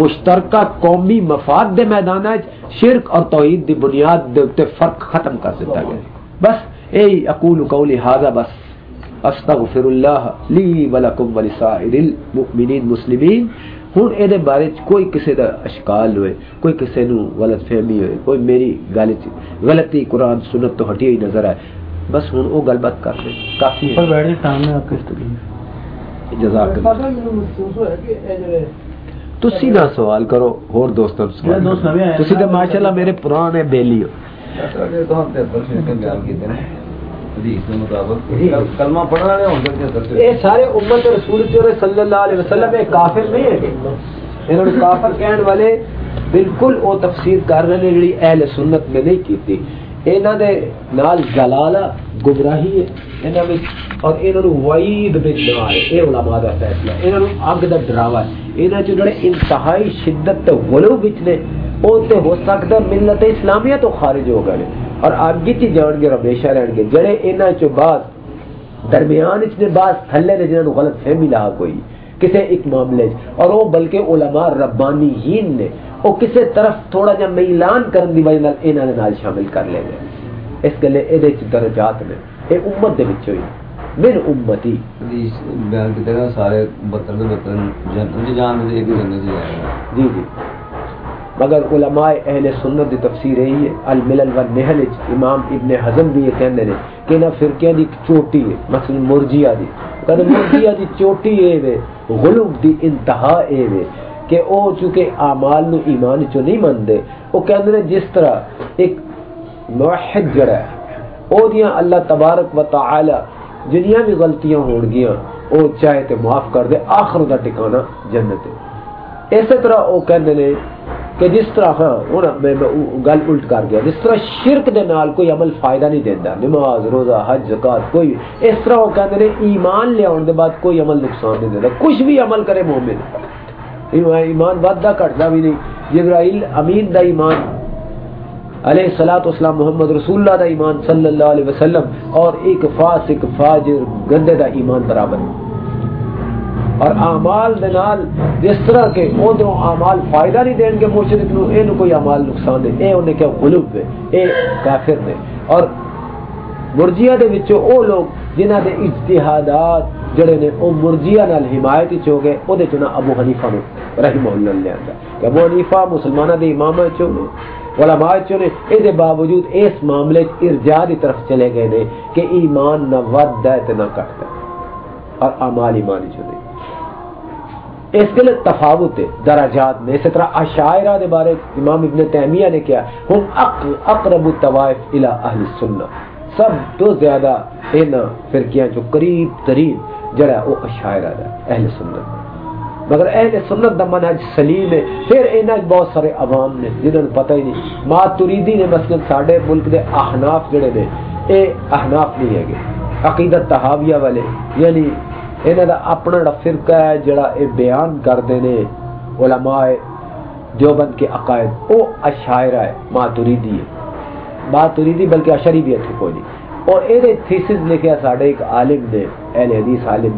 مشترکہ قومی مفاد دے میدان شرک اور توحید دی بنیاد دے فرق ختم کر دیتا گیا۔ بس اے اقول قولی هذا بس استغفر اللہ لی ولکم ولسائر المؤمنین مسلمین ہن اے دے بارے کوئی کسے دا اشکال ہوئے کوئی کسے نو غلط فہمی ہوئے کوئی میری گل غلطی قرآن سنت تو ہٹی ہوئی نظر آئے بس ہن او گل بات کر دے کافی پر بیٹھے سامنے آپ کس طرح جزاک اللہ تسی نہ سوال کرو اور دوستوں سوال تسی تے ماشاءاللہ میرے پرانے بیلی ہو کلمہ پڑھنے والے ہوں گے یہ سارے امت رسول چورے صلی اللہ علیہ وسلم یہ کافر نہیں ہے انہوں نے کافر کہنے والے بالکل وہ تفسیر کر رہے ہیں جڑی اہل سنت نہیں کیتی۔ انہاں دے نال جلالہ گمراہی ہے۔ انہاں وچ اور انہاں نو وعید وچ نہ ہے اے علماء دا فیصلہ۔ انہاں نو اگ دا ڈراوا ہے۔ انہاں چ جڑے انتہائی شدت تے غلو وچ نے او تے ہو سکدا ملت اسلامیہ تو خارج ہو گئے۔ اور اگے چ جان گے ہمیشہ رہن گے۔ جڑے انہاں چ بعد درمیان اس نے بعض تھلے نے جنہوں غلط فہمی لا کوئی کسے ایک معاملے اور وہ بلکہ علماء ربانی ہی نے وہ کسے طرف تھوڑا جا میلان کرن دی وجہ نال انہاں دے نال شامل کر لے گئے۔ اس گلے اے دے درجات نے۔ اے امت دے وچ ہوئی۔ من امتی۔ بیان کی طرح سارے بطر میں بطر جنت جان دے ایک جنت جی۔ جی جی۔ مگر علماء اہل سنت دی تفسیر یہی ہے الملل و نہل امام ابن حزم بھی یہ کہندے نے کہ نہ فرقیاں دی چوٹی ہے، مثلا مرجیہ دی۔ کہتے مرجیہ دی چوٹی اے وے، غلوب دی انتہا اے وے، کہ او چونکہ اعمال نو ایمان چو نہیں مندے او کہندے نے جس طرح ایک موحد جڑا ہے، او دیاں اللہ تبارک و تعالی جنیاں بھی غلطیاں ہون گیاں، او چاہے تے معاف کر دے، آخر دا ٹکانا جنت ہے۔ اسی طرح او کہندے نے کہ جس طرح ہاں ہونا میں گل الٹ کر گیا، جس طرح شرک دے نال کوئی عمل فائدہ نہیں دیندا، نماز، روزہ، حج، زکات، کوئی اس طرح وہ کہندے نے ایمان لے آن دے بعد کوئی عمل نقصان نہیں دیندا، کچھ بھی عمل کرے مومن۔ ایمان وددا گھٹدا بھی نہیں۔ جبرائیل امین دا ایمان، علیہ الصلوۃ والسلام، محمد رسول اللہ دا ایمان صلی اللہ علیہ وسلم، اور ایک فاسق، فاجر، گندے دا ایمان برابر۔ ہے اور اعمال دے نال جس طرح کے ادھروں اعمال فائدہ نہیں دین گے مشرک نو اے کوئی اعمال نقصان دے، اے انہیں کیا غلوب ہے اے کافر نے اور مرجیہ دے وچوں او لوگ جنہاں دے اجتہادات جڑے نے او مرجیہ نال حمایت وچ ہو گئے، او دے چنا ابو حنیفہ نو رحمہ اللہ لے آندا۔ کہ ابو حنیفہ مسلماناں دے امام چوں نے، علماء چوں نے، اے دے باوجود اس معاملے وچ ارجاء دی طرف چلے گئے نے کہ ایمان نہ ود ہے تے نہ کٹ ہے۔ اور اعمال ایمان چوں اس کے لیے تفاوت ہے، درجات میں۔ اسی طرح اشاعرہ دے بارے امام ابن تیمیہ نے کیا ہم اقرب الطوائف الى اہل سنہ سب تو زیادہ ان فرقیاں جو قریب ترین جڑا وہ اشاعرہ دا اہل سنت۔ مگر اہل سنت دا منہج سلیم ہے، پھر انہاں بہت سارے عوام نے جنہوں نے پتہ ہی نہیں۔ ماتریدی نے مثلا ساڈے ملک دے احناف جڑے نے، اے احناف نہیں ہے گے۔ عقیدت تحاویہ والے یعنی انہاں دا اپنا جڑا فرقہ ہے، جڑا اے بیان کردے نے علماء دیوبند کے عقائد، او اشاعرہ ہے، ماتریدی ہے۔ ماتریدی بلکہ اشری بھی اتھے کوئی نہیں۔ اور اے دے تھیسز لکھیا ساڈے ایک عالم نے، اہل حدیث عالم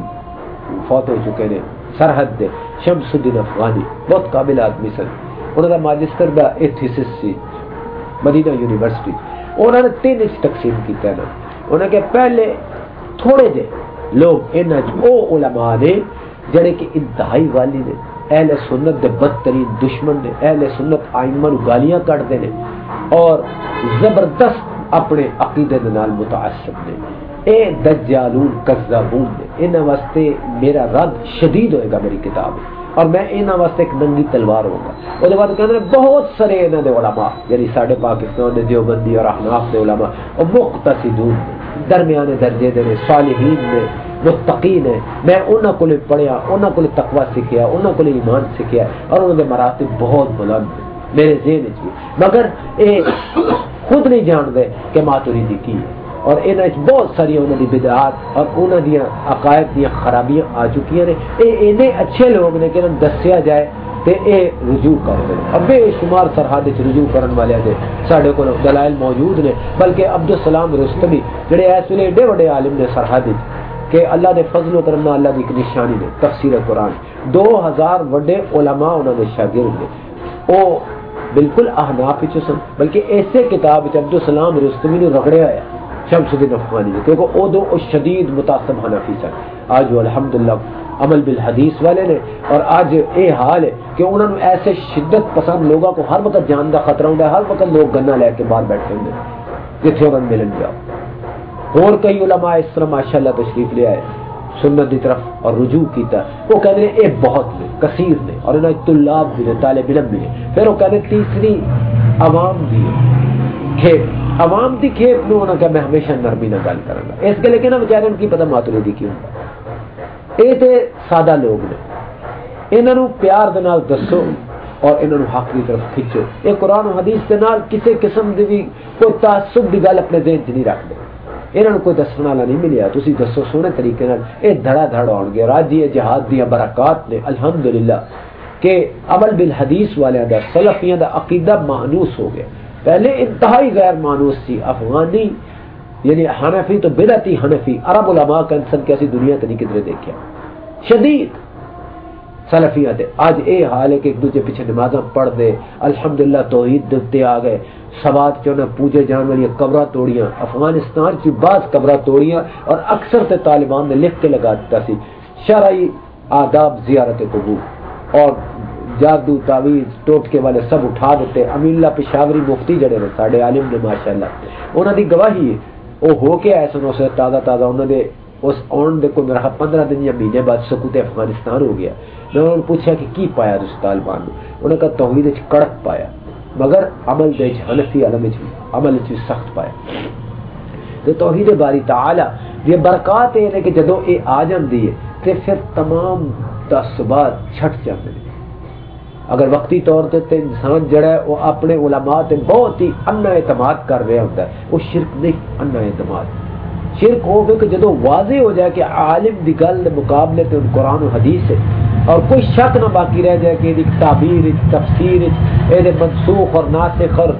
فوت ہو چکے نے، سرحد دے شمس الدین افغانی، بہت قابل آدمی سن۔ انہوں دا ماجسٹر دا اے تھیسز سی مدینہ یونیورسٹی۔ انہوں نے تین اس تقسیم کیتا ہے نا انہوں نے کہ پہلے تھوڑے دے لوگ ان او علماء نے جڑے کہ انتہائی والی نے، اہل سنت دے بدترین دشمن نے، اہل سنت آئمہ نو گالیاں کٹ دے نے اور زبردست اپنے عقیدے نال متعصب نے۔ اے دجالون، کذابون نے ان واسطے میرا رد شدید ہوئے گا میری کتاب۔ اور میں انہاں واسطے ایک ننگی تلوار ہوگا او دے بعد کہندے بہت سارے انہاں دے علماء یعنی ساڈے پاکستان دے دیوبندی اور احناف دے علماء او مقتصدون نے۔ درمیانے درجے دے صالحین نے، متقین نے۔ میں انہاں کو پڑھیا، انہاں کو تقوی سیکھیا، انہاں کو ایمان سیکھیا اور انہاں دے مراتب بہت بلند ہیں۔ میرے ذہن وچ بھی۔ مگر اے خود نہیں جان دے کہ ماتوریدی کی ہے۔ اور انہاں وچ بہت ساری انہاں دی بدعات اور انہاں دی عقائد دی خرابیاں آ چکی ہیں اے اینے اچھے لوگ نے کہ انہاں دسیا جائے تے اے رجوع کر دے۔ اب بے شمار سرحد رجوع کرن والے دے ساڈے کول دلائل موجود نے، بلکہ عبد السلام رستمی جڑے اس ویلے ایڈے بڑے عالم نے سرحد کہ اللہ دے فضل و کرم اللہ دی ایک نشانی نے، تفسیر قرآن۔ دو ہزار وڈے علماء انہوں نے شاگرد نے۔ او بالکل احناف وچ سن، بلکہ ایسے کتاب وچ عبد السلام رستمی نے رگڑیا ہے، شمس الدین افغانی نے، کیونکہ او دو او شدید متعصب حنفی سن۔ آج وہ الحمدللہ عمل بالحدیث والے نے، اور آج اے حال ہے۔ کہ انہوں نے ایسے شدت پسند لوگوں کو ہر وقت جان کا خطرہ ہوتا ہے، ہر وقت لوگ گنا لے کے باہر بیٹھے ہوں جتنے انہوں ملن جاؤ اور کئی علماء اس طرح ماشاء اللہ تشریف لے آئے، سنت دی طرف اور رجوع کیتا۔ وہ کہتے ہیں، اے بہت نے کثیر نے اور انہیں طلاب بھی نے طالب علم بھی نے پھر وہ کہتے تیسری عوام بھی ہے کھیپ۔ عوام دی کھیپ نو انہاں کہ میں ہمیشہ نرمی نہ گل کروں گا۔ اس گلے کہ نا بیچارے کی پتہ ماتوریدی کیوں اے تے سادہ لوگ نے۔ انہاں نو پیار دے نال دسو اور انہوں نے حق کی طرف کھچو۔ یہ قرآن و حدیث کے نال کسی قسم کی بھی کوئی تعصب کی گل اپنے ذہن چ نہیں رکھ دے۔ انہوں نے کوئی دسنے والا نہیں ملیا۔ تھی دسو سونے طریقے نال یہ دھڑا دھڑ آن گیا۔ راج یہ جہاد دیا برکات نے۔ الحمدللہ کہ عمل بالحدیث والے دا سلفیاں دا عقیدہ مانوس ہو گیا۔ پہلے انتہائی غیر مانوس تھی افغانی یعنی حنفی تو بدعتی حنفی۔ عرب علماء کا انسان کیسی دنیا تنی کدھر دیکھا شدید سلفیاں دے آج اے حال ہے کہ ایک دوسرے پیچھے نمازاں پڑھ دے، الحمدللہ توحید دتے آ گئے سوات چونا پوجے جان والی قبرہ توڑیاں، افغانستان کی بعض قبرہ توڑیاں اور اکثر تے طالبان نے لکھ کے لگا دیتا سی، شرعی آداب زیارت قبول۔ اور جادو تعویز ٹوٹکے والے سب اٹھا دیتے، امین اللہ پشاوری مفتی جڑے نے ساڈے عالم نے، ماشاءاللہ۔ انہاں دی گواہی ہے، او ہو کے آئے سن اسے تازہ تازہ انہوں نے اس آن دے کو میرا ہاں پندرہ دن یا مہینے بعد سکوت افغانستان ہو گیا۔ میں انہوں نے پوچھا کہ کی پایا اس طالبان نے انہوں نے کہا توحید کڑک پایا۔ مگر عمل دے حنفی علم عمل سخت پایا۔ تو توحید باری تعالی، یہ برکات ہے کہ جدو یہ آ جاندی ہے، تے پھر تمام تعصبات چھٹ جاندے اگر وقتی طور تے انسان جڑا ہے، وہ اپنے علماء تے بہت ہی انا اعتماد کر رہا ہوتا ہے۔ وہ شرک نہیں انا اعتماد شرک ہو کہ جدو واضح ہو جائے کہ عالم دی گل مقابلے تے قرآن و حدیث ہے، اور کوئی شک نہ باقی رہ جائے کہ یہ تعبیر تفسیر یہ منسوخ اور ناسخ اور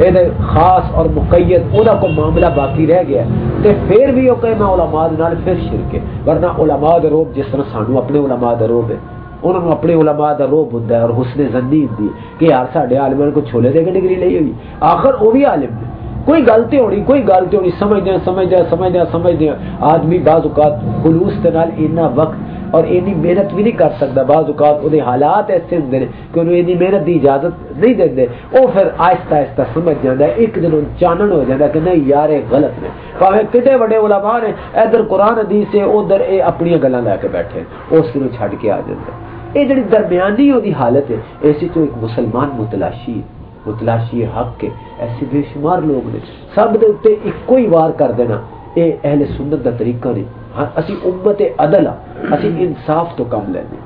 یہ خاص اور مقید وہ کوئی معاملہ باقی رہ گیا تے پھر بھی وہ کہ میں علماء نال پھر شرک ہے، ورنہ علماء دا روب جس طرح سانو اپنے علماء دا روب ہے انہوں نے اپنے علماء دا روب ہوندا ہے اور حسن زنی ہوندی کہ یار ساڈے عالم کو چھولے دے کے ڈگری لئی ہوئی۔ آخر وہ بھی عالم ہے۔ کوئی غلطی ہونی کوئی غلطی ہونی سمجھ دیا سمجھ دیا سمجھ دیا سمجھ دیا آدمی بعض اوقات خلوص کے نال اتنا وقت اور اینی محنت بھی نہیں کر سکتا۔ بعض اوقات وہ حالات ایسے ہوں نے کہ انہوں اینی محنت دی اجازت نہیں دیں وہ پھر آہستہ آہستہ سمجھ جاتا ہے، ایک دن چانن ہو جاتا کہ نہیں یار، یہ غلط نے پاوے کتنے بڑے علماء نے ادھر قرآن حدیث سے ادھر یہ اپنی گلاں لے کے بیٹھے اس دن چھڈ کے آ جاتا یہ جڑی درمیانی وہ حالت ہے، ایسی تو ایک مسلمان متلاشی ہے۔ متلاشی حق کے ایسے بے شمار لوگ نے سب دے اتنے ایک ہی وار کر دینا۔ اے اہل سنت دا طریقہ نہیں ہاں اسی امت عدل اسی انصاف تو کم لینے۔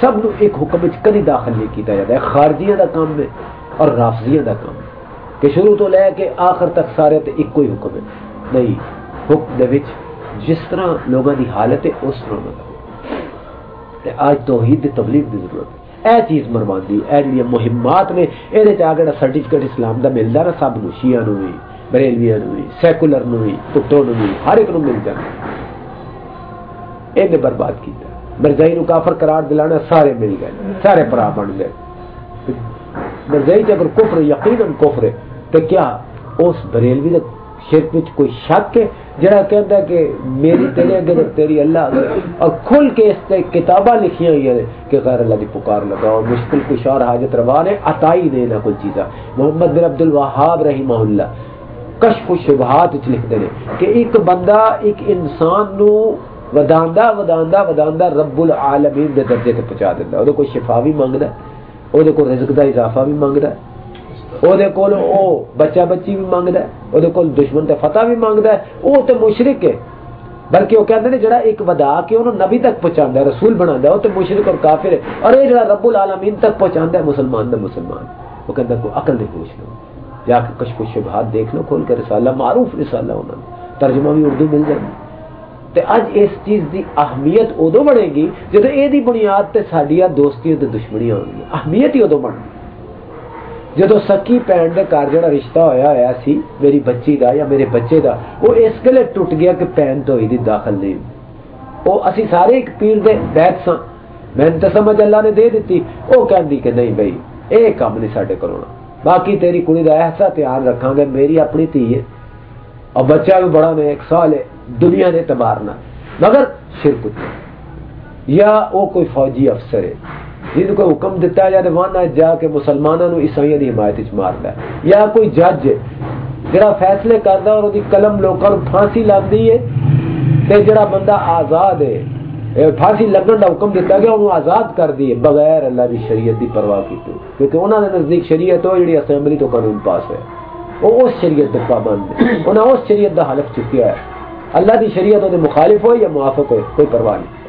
سب نو ایک حکم وچ کدی داخل نہیں کیتا جاتا ہے۔ خارجیاں دا کام ہے اور رافضیاں دا کام ہے۔ کہ شروع تو لے کے آخر تک سارے تے ایک ہی حکم ہے۔ نہیں، حکم دے وچ جس طرح لوگوں دی حالت ہے، اس طرح دا تے آج توحید دی تبلیغ دی ضرورت ہے۔ اے چیز مرواندی اے جڑی مہمات نے اے دے چا سرٹیفکیٹ اسلام دا ملدا نا، سب نو شیعہ نو وی، بریلویاں نو وی، سیکولر نو وی، پٹو نو وی، ہر ایک نو مل جاندا یہ برباد کیتا۔ مرزائی نو کافر قرار دلانا سارے مل گئے، سارے پرا بن گئے۔ مرزائی جی اگر کفر، یقیناً کفر ہے، تو کیا اس بریلوی کا شرک وچ کوئی شک ہے؟ جڑا کہندا ہے کہ میری تیرے اگے تیری اللہ اور کھل کے اس تے کتاباں لکھی ہوئی ہیں کہ غیر اللہ دی پکار لگا اور مشکل کشار حاجت روا نے عطائی دے نہ کوئی چیزا محمد بن عبد الوہاب رحمہ اللہ کشف الشبہات وچ لکھ دے کہ ایک بندہ، ایک انسان نو وداندا وداندا وداندا رب العالمین دے درجے تے پہنچا دیندا او کوئی شفا بھی منگدا، او دے کوئی رزق دا اضافہ بھی منگدا۔ او دے کول او بچہ بچی بھی منگدا او دے کول دشمن تے فتح بھی منگدا او تے مشرک ہے بلکہ وہ کہندے نے جڑا ایک ودا کے انہوں نبی تک پہنچاندا ہے رسول بناندا ہے او تے مشرک اور کافر ہے اور اے جڑا رب العالمین تک پہنچاندا ہے مسلمان دا مسلمان وہ کہندا کو عقل دے پوچھ لو جا کے کشف و شبہات دیکھ لو کھول کے رسالہ معروف رسالہ انہاں ترجمہ بھی اردو مل جائے تے اج اس چیز دی اہمیت ادو بنے گی جدو یہ دی بنیاد تے سڈیا دوستی تے دشمنیاں ہوں اہمیت ہی ادو بن جدو سکی پین دے گھر جڑا رشتہ ہویا ہوا سی، میری بچی دا یا میرے بچے دا، وہ اس گلے ٹوٹ گیا کہ پین تو ہی دی داخل نہیں۔ وہ اسی سارے ایک پیر دے بیت سا میں تو سمجھ اللہ نے دے دیتی، وہ کہندی کہ نہیں بھائی، اے کام نہیں ساڈے کرونا باقی تیری کڑی دا ایسا دھیان رکھاں گے، میری اپنی تھی ہے۔ اور بچہ بھی بڑا میں ایک سال ہے، دنیا نے تبارنا مگر شرک یا وہ کوئی فوجی افسر ہے۔ جن کو حکم دیتا جائے یعنی وہاں جا کے مسلمانوں نو عیسائیوں کی حمایت مارتا ہے۔ یا کوئی جج ہے، جڑا فیصلے کرتا اور وہ قلم لوگوں کو پھانسی لگتی ہے، تے جڑا بندہ آزاد ہے پھانسی لگن کا حکم دیتا گیا، انہوں آزاد کر دیے بغیر اللہ کی شریعت کی پرواہ کی کیونکہ انہوں نے نزدیک شریعت ہو جی اسمبلی تو قانون پاس ہے۔ وہ اس شریعت کے پابند ہے۔ انہیں اس شریعت کا حلف چکیا ہے۔ اللہ کی شریعت وہ مخالف ہوئے یا موافق ہوئے، کوئی پرواہ نہیں۔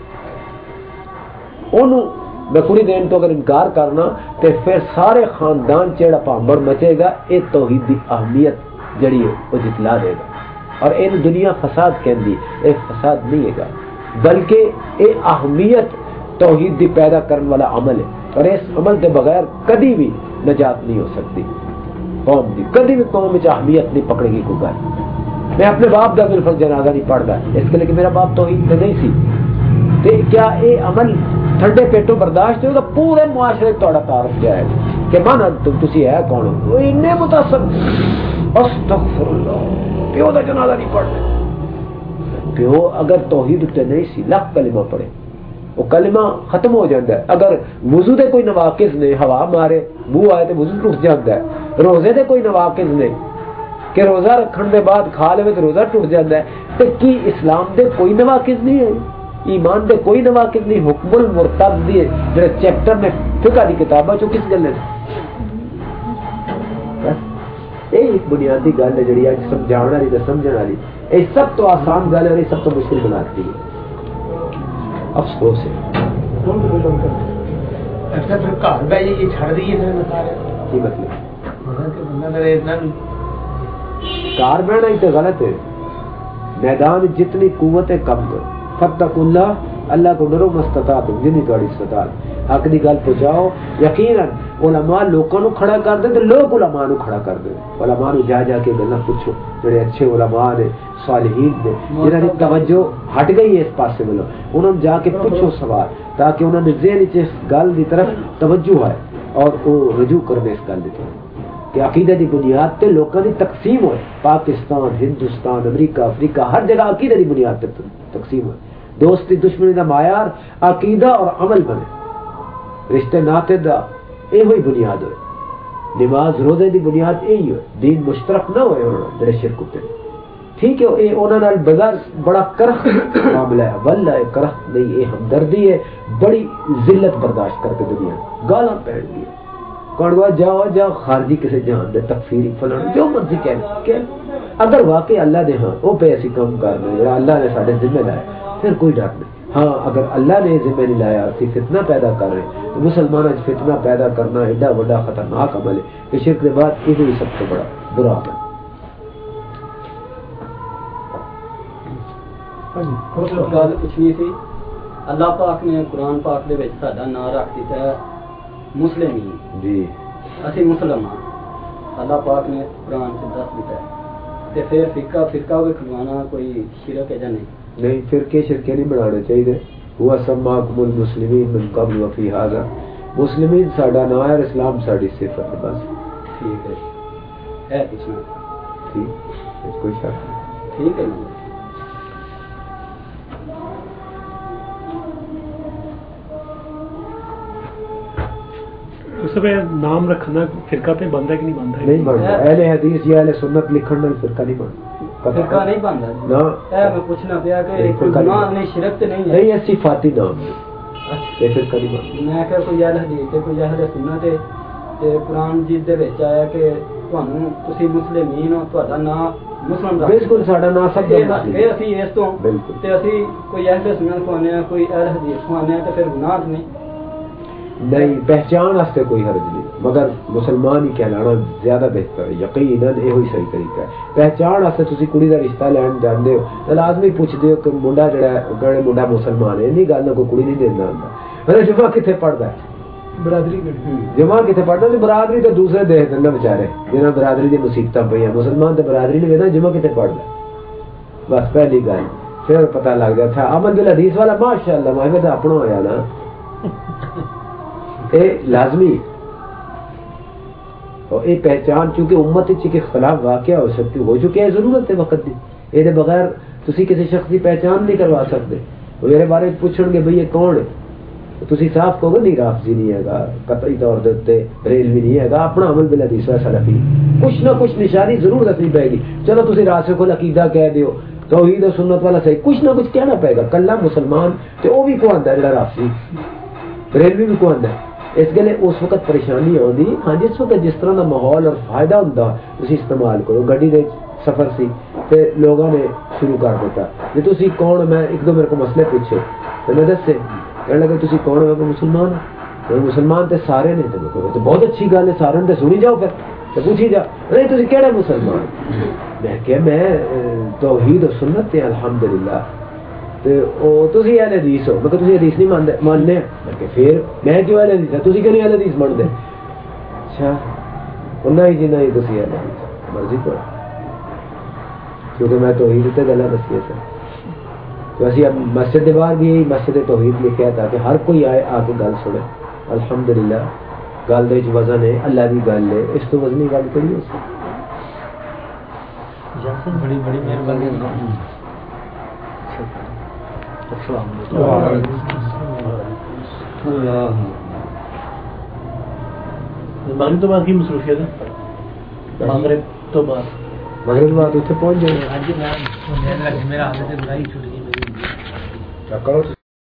انہوں میں کڑی دین تو اگر انکار کرنا تو پھر سارے خاندان چیڑا پامبر مچے گا یہ توحید دی اہمیت جڑی ہے، وہ جتلا دے گا۔ اور ان دنیا فساد کہندی، اے فساد نہیں ہے گا۔ بلکہ اے اہمیت توحید دی پیدا کرنے والا عمل ہے۔ اور اس عمل کے بغیر کدی بھی نجات نہیں ہو سکتی۔ قوم دی، کدی بھی قوم میں اہمیت نہیں پکڑے گی کوئی گل میں اپنے باپ کا بالفل جنازہ نہیں پڑھتا اس کے لیے کہ میرا باپ توحید سے نہیں سی۔ تے کیا اے عمل ٹھنڈے پیٹوں برداشت ہوگا پورے معاشرے تھوڑا تعارف جائے کہ من تم تسی ہے کون؟ ہو اتنے متاثر۔ استغفر اللہ پیو دا جنازہ نہیں پڑھنا۔ پیو اگر توحید تے نہیں سی لاکھ کلمہ پڑھے۔ وہ کلمہ ختم ہو جاتا ہے۔ اگر وضو دے کوئی نواقص نے، ہوا مارے بو آئے تو وضو ٹوٹ جاتا ہے۔ روزے دے کوئی نواقص نے، کہ روزہ رکھن دے بعد کھا لے تو روزہ ٹوٹ جاتا ہے۔ تو کی اسلام دے کوئی نواقص نہیں ہے؟ ایمان دے کوئی نواقص نہیں حکم المرتد دی جڑے چیپٹر میں فقہ دی کتاباں چوں کس گل ہے یہ ایک بنیادی گل ہے جڑی اج سمجھاون والی تے سمجھن والی۔ اے سب تو آسان گل ہے اور سب تو مشکل بناتی ہے۔ افسوس ہے۔ اچھا پھر گھر بہ یہ چھڑ دیے سارے۔ کی مطلب؟ کار بہنا ہی تو غلط ہے۔ میدان جتنی قوت ہے کم کرو۔ فتق اللہ اللہ کو ڈرو مستطاعت جنی تھوڑی استطاعت۔ حق دی گل پہنچاؤ یقیناً علماء لوگوں نو کھڑا کر دے، تے لوگ علماء نو کھڑا کر دے۔ علماء نو جا جا کے گلاں پوچھو، جڑے اچھے علماء نے، صالحین نے، جنہاں دی توجہ ہٹ گئی ہے اس پاسے ولو انہاں نوں جا کے پوچھو سوال، تاکہ انہاں دے ذہن وچ اس گل دی طرف توجہ آئے اور وہ رجوع کرنے اس گل دی طرف۔ کہ عقیدہ دی بنیاد تے لوکاں دی تقسیم ہوئے، پاکستان، ہندوستان، امریکہ، افریقہ، ہر جگہ عقیدہ دی بنیاد تے تقسیم ہوئے دوستی دشمنی دا معیار عقیدہ اور عمل بنے۔ رشتے ناطے دا اے ہوئی بنیاد ہوئے نماز روزے دی بنیاد یہی ہوئے دین مشترک نہ ہوئے انہوں نے شرک تے ٹھیک ہے، اے انہوں نے بازار بڑا کرخ معاملہ ہے۔ واللہ، اے کرخ نہیں، اے ہمدردی ہے۔ بڑی ذلت برداشت کر کے دنیا گالاں پہن دی کڑوا جاؤ جاؤ، خارجی کسی جہان دے تکفیری فلان جو مرضی کہہ کہ اگر واقعی اللہ دے ہاں وہ پہ ایسی کام کر رہے ہیں اللہ نے سارے ذمہ لائے پھر کوئی ڈر نہیں۔ ہاں اگر اللہ نے ذمہ نہیں لایا اسی فتنہ پیدا کر رہے تو مسلمان اج فتنہ پیدا کرنا ایڈا بڑا خطرناک عمل ہے کہ شرک کے بعد یہ سب سے بڑا برا عمل گل پوچھنی سی اللہ پاک نے قرآن پاک دے وچ ساڈا نام رکھ دتا ہے مسلم جی۔ اسی مسلم ہاں اللہ پاک نے قرآن سے دس دیتا ہے۔ تے پھر فرقہ فرقہ ہوئے کھلوانا کوئی شرک ہے یا نہیں؟ نہیں فرقے شرکے نہیں بنانے چاہیے ہوا سماکم المسلمین من قبل وفی حاضر مسلمین ساڈا نام ہے اسلام ساڈی صفت ہے بس۔ ٹھیک ہے۔ ہے پوچھنا ٹھیک اس کوئی شک ٹھیک ہے اس میں نام رکھنا فرقہ تے بنتا ہے کہ نہیں بنتا نہیں بنتا۔ اہل حدیث یا اہل سنت لکھن نال فرقہ نہیں بنتا۔ فرقہ نہیں بنتا۔ نہ۔ اے میں پوچھنا پیا کہ گناہ۔ نہیں شرک تے نہیں ہے؟ نہیں ایسی فاتی نام ہے یہ فرقہ نہیں بنتا۔ میں کہ کوئی اہل حدیث تے کوئی اہل سنت تے تے قرآن جیت دے وچ آیا کہ تانوں تسی مسلمین ہو تہاڈا نام مسلم رکھ۔ بالکل ساڈا نام سب دا یہ اسی اس تو تے اسی کوئی اہل سنت کھوانے ہیں کوئی اہل حدیث کھوانے ہیں تے پھر گناہ نہیں۔ نہیں پہچان واسطے کوئی حرج نہیں مگر مسلمان ہی کہلانا زیادہ بہتر ہے یقیناً یہ ہوئی صحیح طریقہ ہے۔ پہچان واسطے تسی کڑی دا رشتہ لین جاندے ہو تو لازمی پوچھدے ہو کہ منڈا جڑا ہے گڑے منڈا مسلمان ہے نہیں گل نہ کوئی کڑی نہیں دیندا ہوندا۔ ارے جمعہ کتنے پڑھدا ہے؟ برادری گڑی جمع کتنے پڑھتا تو برادری تو دوسرے دیکھ دیں بےچارے جنہاں برادری دی مصیبتاں پئی ہیں مسلمان تو برادری نہیں ویدا جمع کتنے پڑھدا بس پہلی گل پھر پتہ لگ گیا تھا عمل دل حدیث والا ماشاءاللہ میں تو اپنا ہویا نا۔ اے لازمی اور یہ پہچان، چونکہ امت وچ کے خلاف واقعہ ہو سکتی، ہو چکی ہے ضرورت ہے وقت دی یہ بغیر تسی کسی شخص کی پہچان نہیں کروا سکتے۔ وہ میرے بارے پوچھن گے، بھئی یہ کون ہے؟ تسی صاف کہو گے، نہیں، رافضی نہیں ہے گا قطعی طور دے تے ریلوی نہیں ہے۔ گا اپنا عمل بلا حدیث ہے سلفی۔ کچھ نہ کچھ نشانی ضرور رکھنی پائے گی۔ چلو تسی راسخ العقیدہ کہہ دیو۔ توحید و سنت والا صحیح، کچھ نہ کچھ کہنا پائے گا۔ کلا مسلمان، تے او بھی کو آندا ہے؟ جڑا رافضی۔ ریلوی بھی کو آندا ہے؟ اس گلے اس وقت پریشانی آتی ہاں جس وقت جس طرح کا ماحول اور فائدہ ہوں تھی استعمال کرو۔ گڈی دے سفر سی تے لوگوں نے شروع کر دیتا۔ جی تھی کون میں ایک دو میرے کو مسئلے پوچھے۔ تو میں دسے کہنے لگے تھی کون ہو؟ میں مسلمان ہوں۔ مسلمان تے سارے نے۔ تو بہت اچھی گل ہے سارے نے سنی جاؤ پھر۔ تو پوچھی جا نہیں تھی کہڑے مسلمان میں کہ میں توحید و سنت تے الحمدللہ۔ مانتے اچھا۔ انہاں ہی جنہاں ہی تسی اہل حدیث مرضی پڑھ کیونکہ میں توحید تے گلا دسی سر تو اسی اب مسجد باہر بھی مسجد توحید لکھا تھا کہ ہر کوئی آئے آ کے گل سنے۔ الحمدللہ۔ گل دے وزن ہے اللہ کی گل ہے۔ اس تو وزنی گل کری ہو سکتی بڑی بڑی مہربانی۔ مغرب تو بعد کی مصروفیت ہے؟ مغرب تو بعد۔ مغرب بعد اتنے پہنچ جائے میرا حالت بڑائی چھوٹ گئی کیا کرو؟